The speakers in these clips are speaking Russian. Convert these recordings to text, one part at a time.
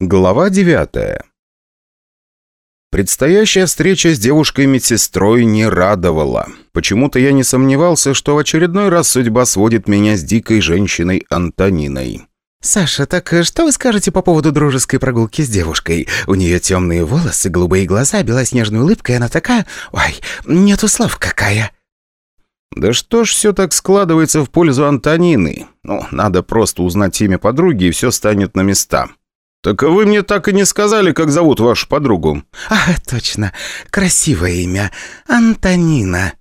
Глава девятая. Предстоящая встреча с девушкой-медсестрой не радовала. Почему-то я не сомневался, что в очередной раз судьба сводит меня с дикой женщиной Антониной. «Саша, так э, что вы скажете по поводу дружеской прогулки с девушкой? У нее темные волосы, голубые глаза, белоснежная улыбка, и она такая... Ой, нету слов какая!» Да что ж все так складывается в пользу Антонины? Ну, надо просто узнать имя подруги, и все станет на места. «Так вы мне так и не сказали, как зовут вашу подругу». «А, точно. Красивое имя. Антонина».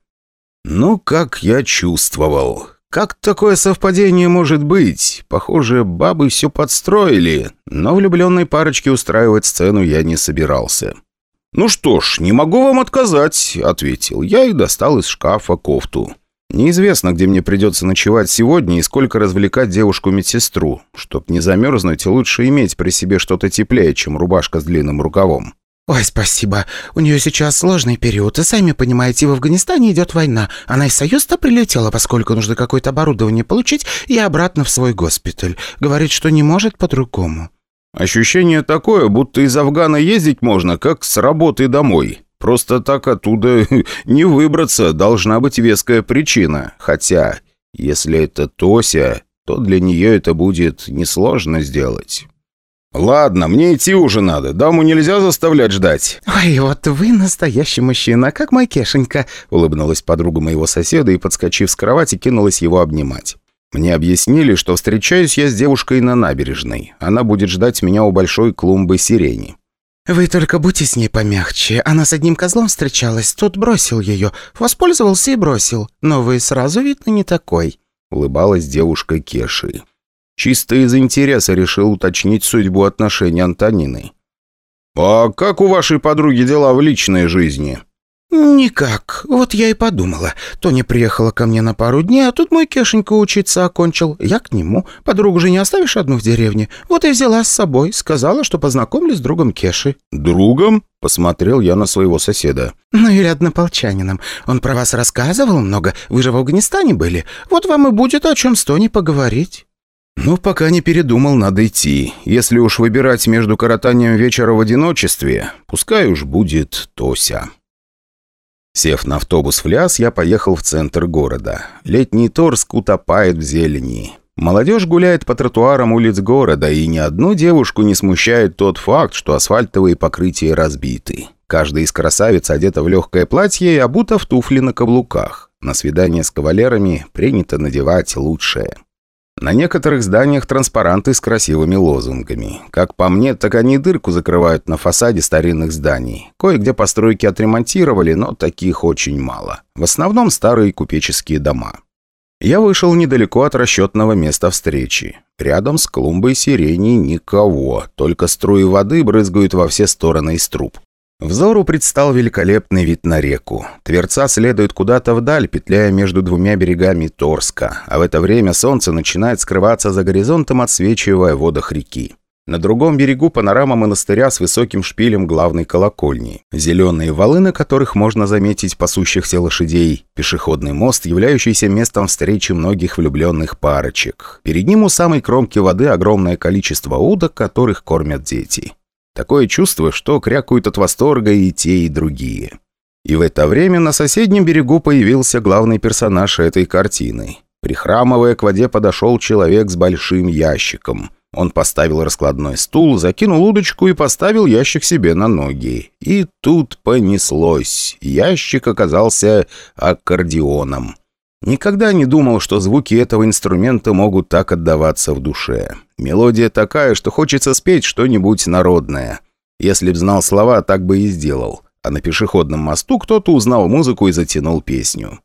«Ну, как я чувствовал. Как такое совпадение может быть? Похоже, бабы все подстроили, но влюбленной парочке устраивать сцену я не собирался». «Ну что ж, не могу вам отказать», — ответил я и достал из шкафа кофту. Неизвестно, где мне придется ночевать сегодня и сколько развлекать девушку-медсестру. Чтоб не замерзнуть, лучше иметь при себе что-то теплее, чем рубашка с длинным рукавом. «Ой, спасибо. У нее сейчас сложный период, и сами понимаете, в Афганистане идет война. Она из Союза прилетела, поскольку нужно какое-то оборудование получить, и обратно в свой госпиталь. Говорит, что не может по-другому». «Ощущение такое, будто из Афгана ездить можно, как с работы домой. Просто так оттуда не выбраться, должна быть веская причина. Хотя, если это Тося, то для нее это будет несложно сделать. «Ладно, мне идти уже надо. Даму нельзя заставлять ждать». «Ой, вот вы настоящий мужчина, как мой Кешенька», улыбнулась подруга моего соседа и, подскочив с кровати, кинулась его обнимать. Мне объяснили, что встречаюсь я с девушкой на набережной. Она будет ждать меня у большой клумбы сирени. «Вы только будьте с ней помягче. Она с одним козлом встречалась, тот бросил ее. Воспользовался и бросил. Но вы сразу, видно, не такой», — улыбалась девушка Кеши. Чисто из интереса решил уточнить судьбу отношений Антонины. «А как у вашей подруги дела в личной жизни?» «Никак. Вот я и подумала. Тоня приехала ко мне на пару дней, а тут мой Кешенька учиться окончил. Я к нему. Подругу же не оставишь одну в деревне. Вот и взяла с собой. Сказала, что познакомлюсь с другом Кеши». «Другом?» — посмотрел я на своего соседа. «Ну или однополчанином. Он про вас рассказывал много. Вы же в Афганистане были. Вот вам и будет о чем с Тони поговорить». «Ну, пока не передумал, надо идти. Если уж выбирать между коротанием вечера в одиночестве, пускай уж будет Тося». Сев на автобус в Ляс, я поехал в центр города. Летний Торск утопает в зелени. Молодежь гуляет по тротуарам улиц города, и ни одну девушку не смущает тот факт, что асфальтовые покрытия разбиты. Каждая из красавиц одета в легкое платье и обута в туфли на каблуках. На свидание с кавалерами принято надевать лучшее. На некоторых зданиях транспаранты с красивыми лозунгами. Как по мне, так они дырку закрывают на фасаде старинных зданий. Кое-где постройки отремонтировали, но таких очень мало. В основном старые купеческие дома. Я вышел недалеко от расчетного места встречи. Рядом с клумбой сирени никого, только струи воды брызгают во все стороны из труб. Взору предстал великолепный вид на реку. Тверца следует куда-то вдаль, петляя между двумя берегами Торска, а в это время солнце начинает скрываться за горизонтом, отсвечивая водах реки. На другом берегу панорама монастыря с высоким шпилем главной колокольни. Зеленые валы, на которых можно заметить пасущихся лошадей. Пешеходный мост, являющийся местом встречи многих влюбленных парочек. Перед ним у самой кромки воды огромное количество удок, которых кормят дети. Такое чувство, что крякают от восторга и те, и другие. И в это время на соседнем берегу появился главный персонаж этой картины. Прихрамывая к воде подошел человек с большим ящиком. Он поставил раскладной стул, закинул удочку и поставил ящик себе на ноги. И тут понеслось. Ящик оказался аккордеоном. Никогда не думал, что звуки этого инструмента могут так отдаваться в душе. Мелодия такая, что хочется спеть что-нибудь народное. Если б знал слова, так бы и сделал. А на пешеходном мосту кто-то узнал музыку и затянул песню.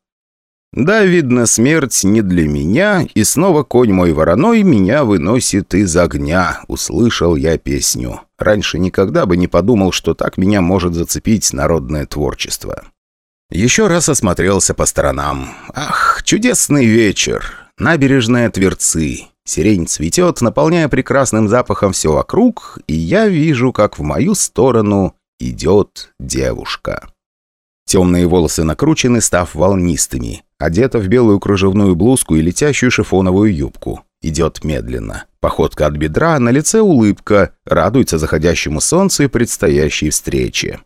Да, видно, смерть не для меня, и снова конь мой вороной меня выносит из огня, услышал я песню. Раньше никогда бы не подумал, что так меня может зацепить народное творчество. Еще раз осмотрелся по сторонам. Ах, чудесный вечер. Набережная Тверцы. Сирень цветет, наполняя прекрасным запахом все вокруг, и я вижу, как в мою сторону идет девушка. Темные волосы накручены, став волнистыми. Одета в белую кружевную блузку и летящую шифоновую юбку. Идет медленно. Походка от бедра, на лице улыбка, радуется заходящему солнцу и предстоящей встрече.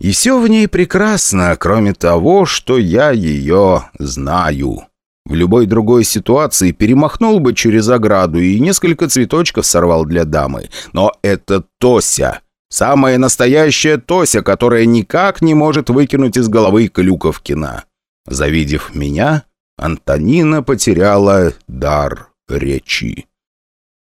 И все в ней прекрасно, кроме того, что я ее знаю. В любой другой ситуации перемахнул бы через ограду и несколько цветочков сорвал для дамы. Но это Тося. Самая настоящая Тося, которая никак не может выкинуть из головы Клюковкина. Завидев меня, Антонина потеряла дар речи.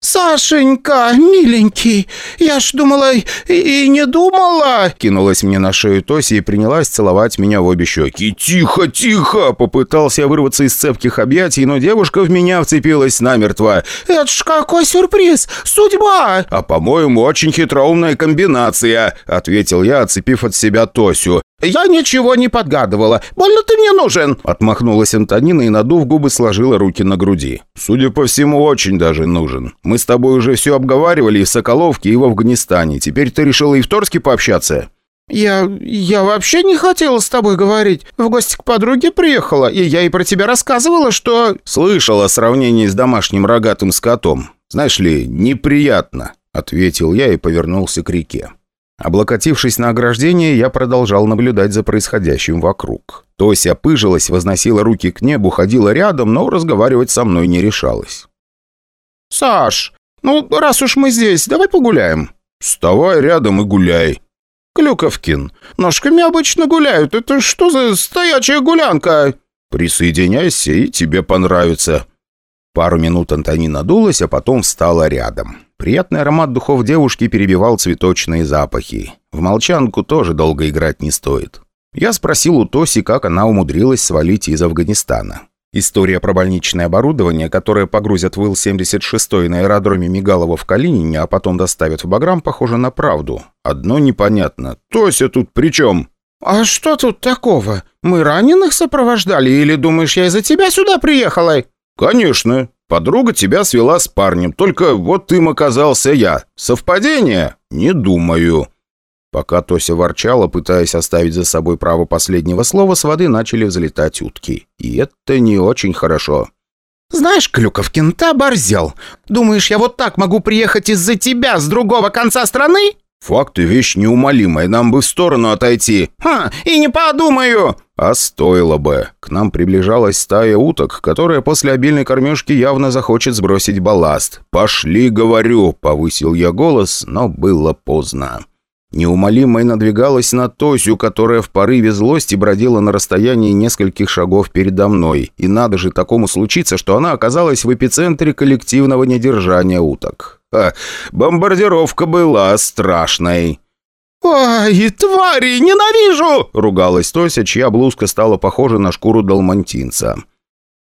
«Сашенька, миленький, я ж думала и, и не думала!» Кинулась мне на шею Тоси и принялась целовать меня в обе щеки. «Тихо, тихо!» Попытался вырваться из цепких объятий, но девушка в меня вцепилась намертво. «Это ж какой сюрприз! Судьба!» «А, по-моему, очень хитроумная комбинация!» Ответил я, отцепив от себя Тосю. «Я ничего не подгадывала. Больно ты мне нужен!» Отмахнулась Антонина и, надув губы, сложила руки на груди. «Судя по всему, очень даже нужен. Мы с тобой уже все обговаривали и в Соколовке, и в Афганистане. Теперь ты решила и в Торске пообщаться?» «Я... я вообще не хотела с тобой говорить. В гости к подруге приехала, и я ей про тебя рассказывала, что...» «Слышала о сравнении с домашним рогатым скотом. Знаешь ли, неприятно», — ответил я и повернулся к реке. Облокотившись на ограждение, я продолжал наблюдать за происходящим вокруг. Тося пыжилась, возносила руки к небу, ходила рядом, но разговаривать со мной не решалась. «Саш, ну, раз уж мы здесь, давай погуляем». «Вставай рядом и гуляй». «Клюковкин, ножками обычно гуляют. Это что за стоячая гулянка?» «Присоединяйся, и тебе понравится». Пару минут Антонина надулась, а потом встала рядом. Приятный аромат духов девушки перебивал цветочные запахи. В молчанку тоже долго играть не стоит. Я спросил у Тоси, как она умудрилась свалить из Афганистана. История про больничное оборудование, которое погрузят в Ил-76 на аэродроме Мигалова в Калинине, а потом доставят в Баграм, похоже на правду. Одно непонятно. Тося тут при чем? «А что тут такого? Мы раненых сопровождали или думаешь, я из-за тебя сюда приехала?» «Конечно. Подруга тебя свела с парнем, только вот им оказался я. Совпадение? Не думаю». Пока Тося ворчала, пытаясь оставить за собой право последнего слова, с воды начали взлетать утки. И это не очень хорошо. «Знаешь, Клюковкин, ты оборзел. Думаешь, я вот так могу приехать из-за тебя с другого конца страны?» «Факты — вещь неумолимая, нам бы в сторону отойти». «Ха, и не подумаю!» «А стоило бы. К нам приближалась стая уток, которая после обильной кормежки явно захочет сбросить балласт. «Пошли, говорю!» — повысил я голос, но было поздно. Неумолимая надвигалась на Тосю, которая в порыве злости бродила на расстоянии нескольких шагов передо мной. И надо же такому случиться, что она оказалась в эпицентре коллективного недержания уток. Ха, бомбардировка была страшной. «Ай, твари, ненавижу!» — ругалась Тося, чья блузка стала похожа на шкуру далмантинца.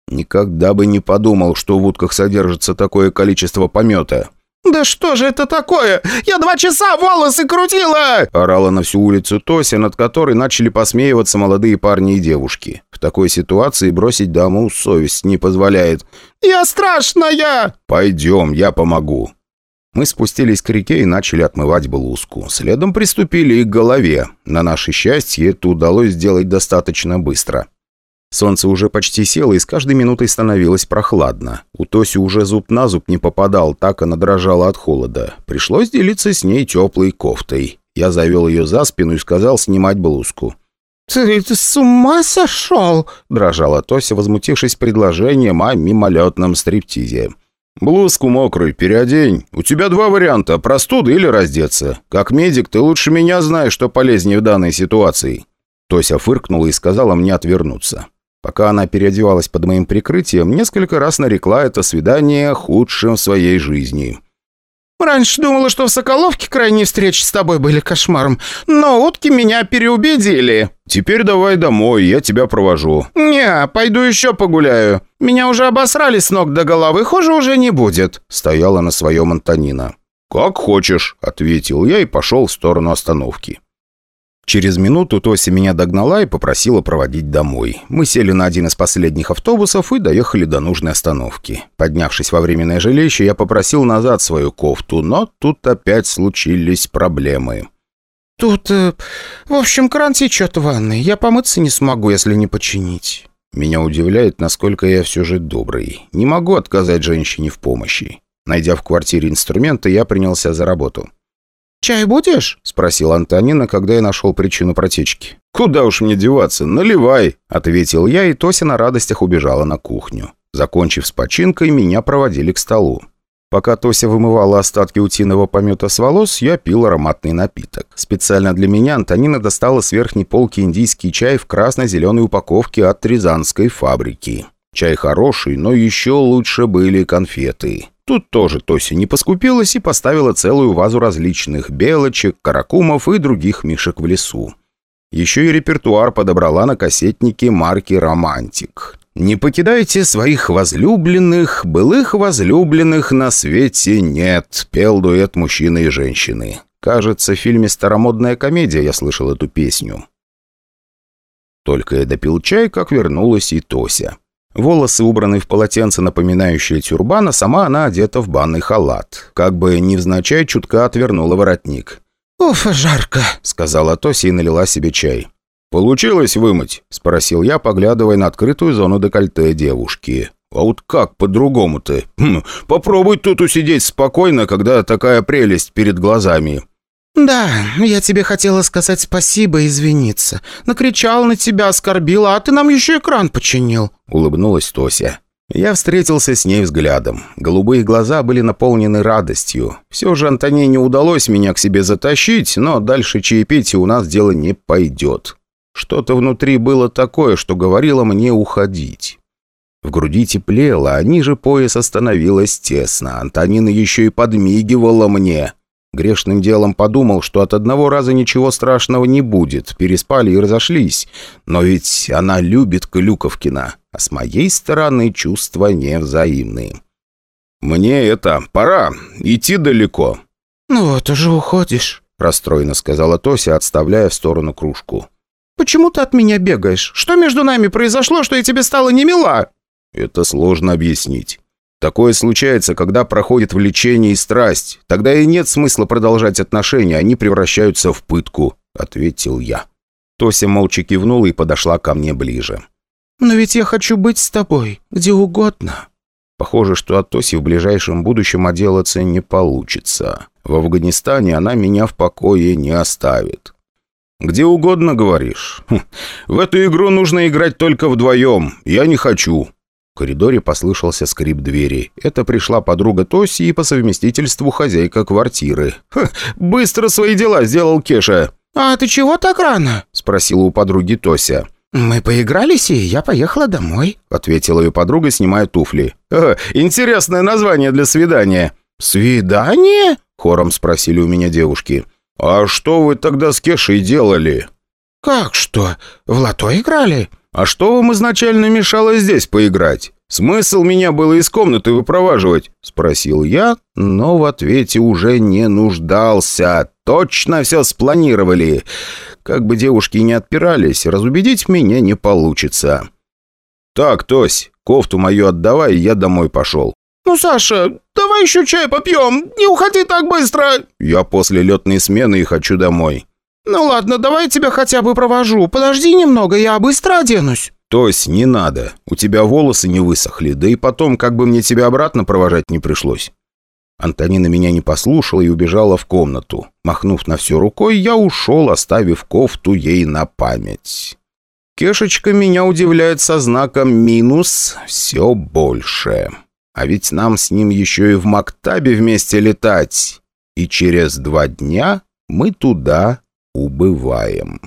Никогда бы не подумал, что в утках содержится такое количество помета. «Да что же это такое? Я два часа волосы крутила!» Орала на всю улицу Тося, над которой начали посмеиваться молодые парни и девушки. В такой ситуации бросить даму совесть не позволяет. «Я страшная!» «Пойдем, я помогу». Мы спустились к реке и начали отмывать блузку. Следом приступили и к голове. На наше счастье, это удалось сделать достаточно быстро. Солнце уже почти село, и с каждой минутой становилось прохладно. У Тоси уже зуб на зуб не попадал, так она дрожала от холода. Пришлось делиться с ней теплой кофтой. Я завел ее за спину и сказал снимать блузку. «Ты, ты с ума сошел?» – дрожала Тося, возмутившись предложением о мимолетном стриптизе. «Блузку мокрую переодень. У тебя два варианта – простуда или раздеться. Как медик ты лучше меня знаешь, что полезнее в данной ситуации». Тося фыркнула и сказала мне отвернуться. Пока она переодевалась под моим прикрытием, несколько раз нарекла это свидание худшим в своей жизни. «Раньше думала, что в Соколовке крайние встречи с тобой были кошмаром, но утки меня переубедили». «Теперь давай домой, я тебя провожу». «Не, пойду еще погуляю. Меня уже обосрали с ног до головы, хуже уже не будет», — стояла на своем Антонина. «Как хочешь», — ответил я и пошел в сторону остановки. Через минуту Тося меня догнала и попросила проводить домой. Мы сели на один из последних автобусов и доехали до нужной остановки. Поднявшись во временное жилище, я попросил назад свою кофту, но тут опять случились проблемы. «Тут, э, в общем, кран течет в ванной. Я помыться не смогу, если не починить». Меня удивляет, насколько я все же добрый. Не могу отказать женщине в помощи. Найдя в квартире инструменты, я принялся за работу. «Чай будешь?» — спросила Антонина, когда я нашел причину протечки. «Куда уж мне деваться? Наливай!» — ответил я, и Тося на радостях убежала на кухню. Закончив с починкой, меня проводили к столу. Пока Тося вымывала остатки утиного помета с волос, я пил ароматный напиток. Специально для меня Антонина достала с верхней полки индийский чай в красно-зеленой упаковке от Рязанской фабрики. Чай хороший, но еще лучше были конфеты. Тут тоже Тося не поскупилась и поставила целую вазу различных белочек, каракумов и других мишек в лесу. Еще и репертуар подобрала на кассетнике марки «Романтик». «Не покидайте своих возлюбленных, былых возлюбленных на свете нет», — пел дуэт мужчины и женщины. Кажется, в фильме «Старомодная комедия» я слышал эту песню. Только я допил чай, как вернулась и Тося. Волосы убраны в полотенце, напоминающее тюрбан, а сама она одета в банный халат. Как бы невзначай чутка отвернула воротник. «Уф, жарко», — сказала Тося и налила себе чай. «Получилось вымыть?» — спросил я, поглядывая на открытую зону декольте девушки. «А вот как по-другому-то? Хм, попробуй тут усидеть спокойно, когда такая прелесть перед глазами». «Да, я тебе хотела сказать спасибо и извиниться. Накричал на тебя, оскорбила, а ты нам еще экран починил», — улыбнулась Тося. Я встретился с ней взглядом. Голубые глаза были наполнены радостью. Все же Антонине удалось меня к себе затащить, но дальше чаепития у нас дело не пойдет. Что-то внутри было такое, что говорило мне уходить. В груди теплело, а ниже пояса становилось тесно. Антонина еще и подмигивала мне. Грешным делом подумал, что от одного раза ничего страшного не будет, переспали и разошлись. Но ведь она любит Клюковкина, а с моей стороны чувства невзаимные. «Мне это, пора, идти далеко». «Ну вот уже уходишь», — расстроенно сказала Тося, отставляя в сторону кружку. «Почему ты от меня бегаешь? Что между нами произошло, что я тебе стала не мила?» «Это сложно объяснить». Такое случается, когда проходит влечение и страсть. Тогда и нет смысла продолжать отношения, они превращаются в пытку», — ответил я. Тося молча кивнула и подошла ко мне ближе. «Но ведь я хочу быть с тобой, где угодно». Похоже, что от Тоси в ближайшем будущем отделаться не получится. В Афганистане она меня в покое не оставит. «Где угодно, говоришь? Хм, в эту игру нужно играть только вдвоем. Я не хочу коридоре послышался скрип двери. Это пришла подруга Тоси и по совместительству хозяйка квартиры. «Ха, быстро свои дела сделал Кеша!» «А ты чего так рано?» – спросила у подруги Тося. «Мы поигрались, и я поехала домой», – ответила ее подруга, снимая туфли. «Э, «Интересное название для свидания». «Свидание?» – хором спросили у меня девушки. «А что вы тогда с Кешей делали?» «Как что? В лото играли?» «А что вам изначально мешало здесь поиграть? Смысл меня было из комнаты выпроваживать?» – спросил я, но в ответе уже не нуждался. Точно все спланировали. Как бы девушки не отпирались, разубедить меня не получится. «Так, Тось, кофту мою отдавай, я домой пошел». «Ну, Саша, давай еще чай попьем, не уходи так быстро!» «Я после летной смены и хочу домой». «Ну ладно, давай я тебя хотя бы провожу. Подожди немного, я быстро оденусь». «Тось, не надо. У тебя волосы не высохли, да и потом, как бы мне тебя обратно провожать не пришлось». Антонина меня не послушала и убежала в комнату. Махнув на все рукой, я ушел, оставив кофту ей на память. Кешечка меня удивляет со знаком «минус» все больше. А ведь нам с ним еще и в Мактабе вместе летать. И через два дня мы туда убываем.